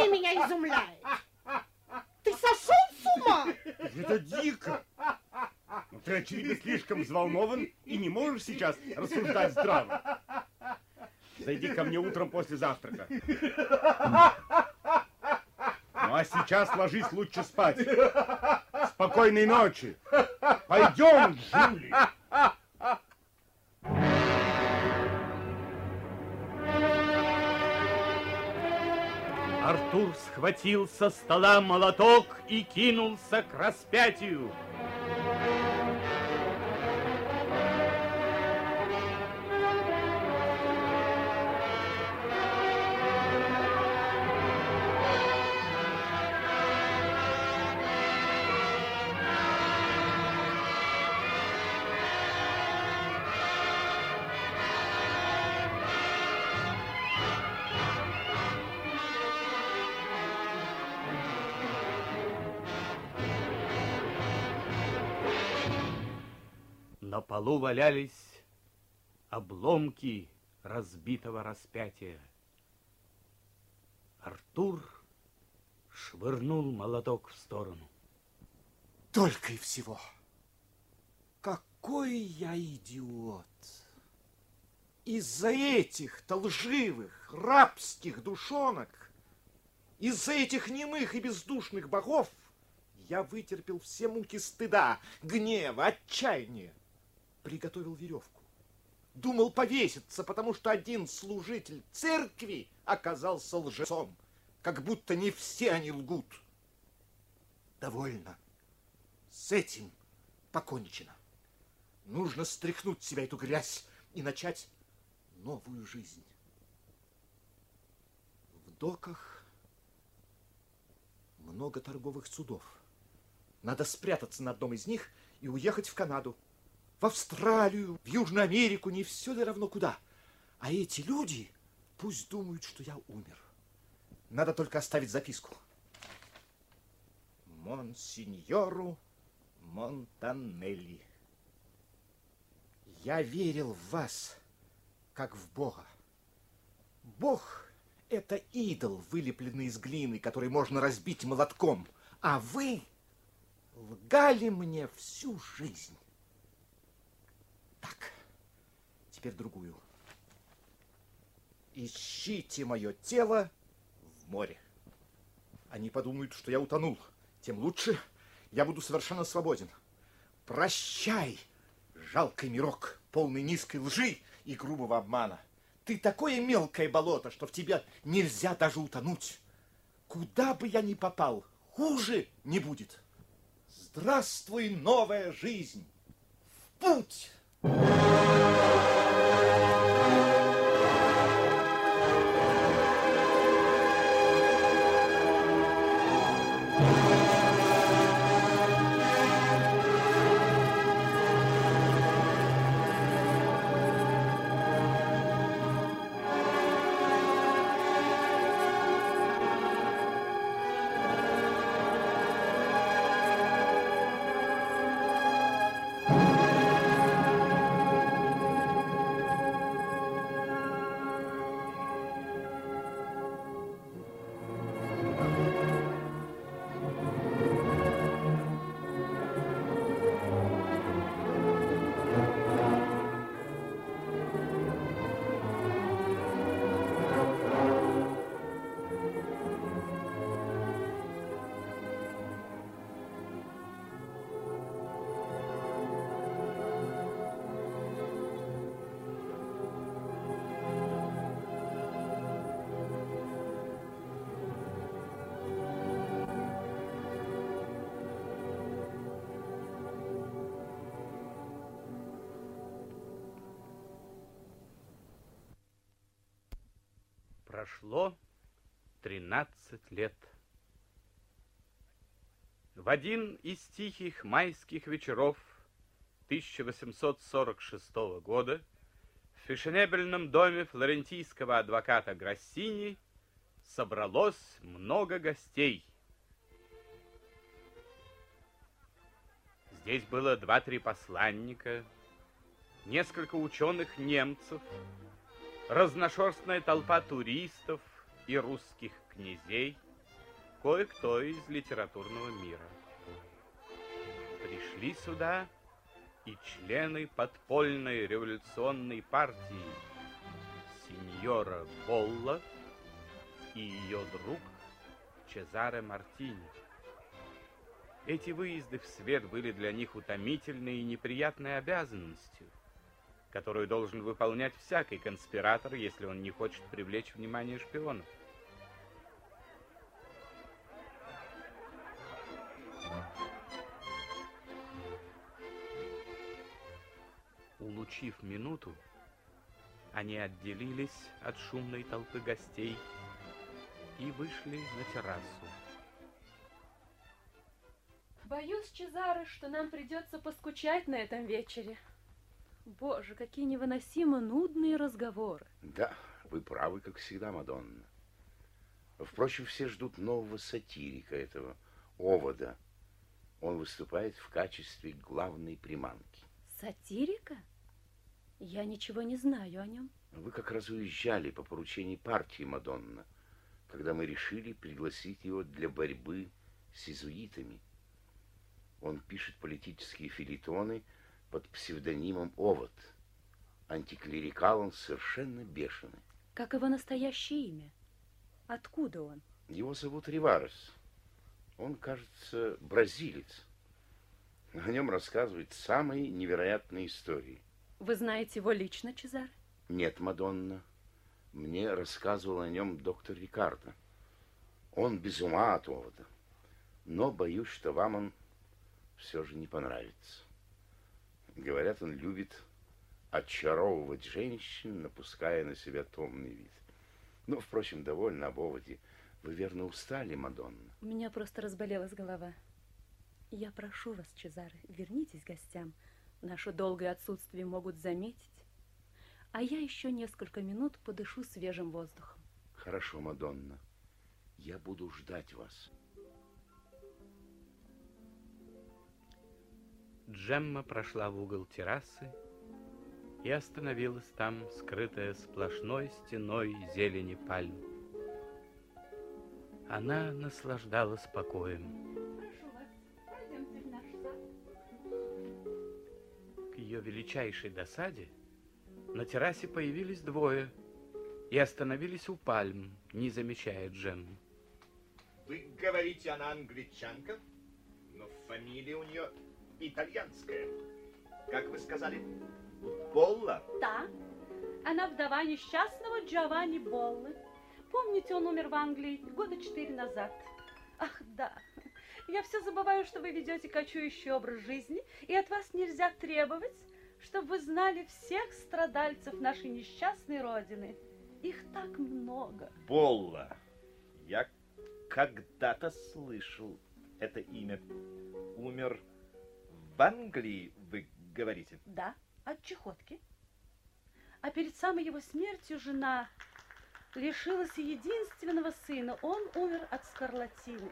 ты меня изумляешь. Ты сошел с ума? Это дико. Но ты, очевидно, слишком взволнован и не можешь сейчас рассуждать здраво. Зайди ко мне утром после завтрака. Ну а сейчас ложись лучше спать. Спокойной ночи. Пойдем, Джули. Артур схватил со стола молоток и кинулся к распятию. Полу валялись обломки разбитого распятия. Артур швырнул молоток в сторону. Только и всего. Какой я идиот! Из-за этих-то лживых, рабских душонок, из-за этих немых и бездушных богов я вытерпел все муки стыда, гнева, отчаяния. Приготовил веревку. Думал повеситься, потому что один служитель церкви оказался лжецом, как будто не все они лгут. Довольно. С этим покончено. Нужно стряхнуть себя эту грязь и начать новую жизнь. В доках много торговых судов. Надо спрятаться на одном из них и уехать в Канаду, в Австралию, в Южную Америку, не все ли равно куда. А эти люди пусть думают, что я умер. Надо только оставить записку. Монсеньору Монтанелли. Я верил в вас, как в Бога. Бог — это идол, вылепленный из глины, который можно разбить молотком. А вы лгали мне всю жизнь. Так, теперь другую. Ищите мое тело в море. Они подумают, что я утонул. Тем лучше я буду совершенно свободен. Прощай, жалкий мирок, полный низкой лжи и грубого обмана. Ты такое мелкое болото, что в тебя нельзя даже утонуть. Куда бы я ни попал, хуже не будет. Здравствуй, новая жизнь! В путь! you Прошло 13 лет. В один из тихих майских вечеров 1846 года в фешенебельном доме флорентийского адвоката Грассини собралось много гостей. Здесь было два-три посланника, несколько ученых немцев, разношерстная толпа туристов и русских князей – кое-кто из литературного мира. Пришли сюда и члены подпольной революционной партии сеньора Болла и ее друг Чезаре Мартини. Эти выезды в свет были для них утомительной и неприятной обязанностью, которую должен выполнять всякий конспиратор, если он не хочет привлечь внимание шпионов. Улучив минуту, они отделились от шумной толпы гостей и вышли на террасу. Боюсь, Чезаро, что нам придется поскучать на этом вечере. Боже, какие невыносимо нудные разговоры. Да, вы правы, как всегда, Мадонна. Впрочем, все ждут нового сатирика этого овода. Он выступает в качестве главной приманки. Сатирика? Я ничего не знаю о нем. Вы как раз уезжали по поручению партии, Мадонна, когда мы решили пригласить его для борьбы с иезуитами. Он пишет политические филитоны под псевдонимом Овод. Антиклерикал он совершенно бешеный. Как его настоящее имя? Откуда он? Его зовут Риварес. Он, кажется, бразилец. О нем рассказывают самые невероятные истории. Вы знаете его лично, Чезар? Нет, Мадонна. Мне рассказывал о нем доктор Рикардо. Он без ума от овода. Но боюсь, что вам он все же не понравится. Говорят, он любит очаровывать женщин, напуская на себя томный вид. Но, впрочем, довольно об оводе. Вы верно устали, Мадонна? У меня просто разболелась голова. Я прошу вас, Чезаре, вернитесь к гостям. Наше долгое отсутствие могут заметить. А я еще несколько минут подышу свежим воздухом. Хорошо, Мадонна. Я буду ждать вас. Джемма прошла в угол террасы и остановилась там, скрытая сплошной стеной зелени пальм. Она наслаждалась покоем. Прошу вас, пойдемте в наш сад. К ее величайшей досаде на террасе появились двое и остановились у пальм, не замечая Джемму. Вы говорите, она англичанка, но фамилия у нее итальянская. Как вы сказали, Болла? Да, она вдова несчастного Джованни Боллы. Помните, он умер в Англии года четыре назад. Ах, да. Я все забываю, что вы ведете кочующий образ жизни, и от вас нельзя требовать, чтобы вы знали всех страдальцев нашей несчастной родины. Их так много. Болла. Я когда-то слышал это имя. Умер в Англии, вы говорите? Да, от чехотки. А перед самой его смертью жена лишилась единственного сына. Он умер от скарлатины.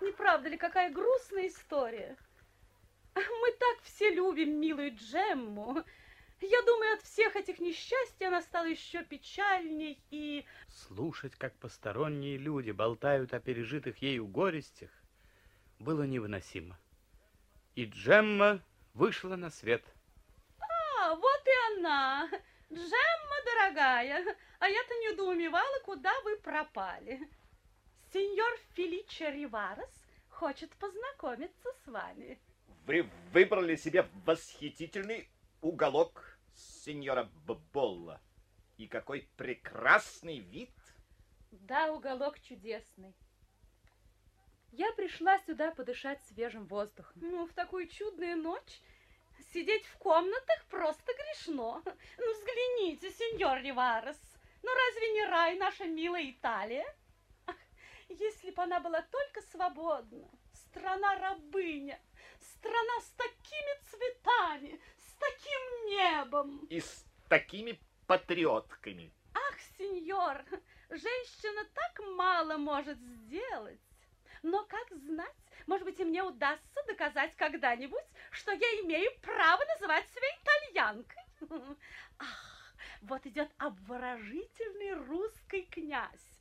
Не правда ли, какая грустная история? Мы так все любим милую Джемму. Я думаю, от всех этих несчастий она стала еще печальней и... Слушать, как посторонние люди болтают о пережитых ею горестях, было невыносимо. И Джемма вышла на свет. А, вот и она. Джемма, дорогая, а я-то недоумевала, куда вы пропали. Сеньор Феличо Риварес хочет познакомиться с вами. Вы выбрали себе восхитительный уголок, сеньора Болла. И какой прекрасный вид! Да, уголок чудесный. Я пришла сюда подышать свежим воздухом. Ну, в такую чудную ночь сидеть в комнатах просто грешно. Ну, взгляните, сеньор Риварес, ну разве не рай наша милая Италия? Ах, если бы она была только свободна, страна-рабыня, страна с такими цветами, с таким небом. И с такими патриотками. Ах, сеньор, женщина так мало может сделать. Но как знать, может быть, и мне удастся доказать когда-нибудь, что я имею право называть себя итальянкой. Ах, вот идет обворожительный русский князь.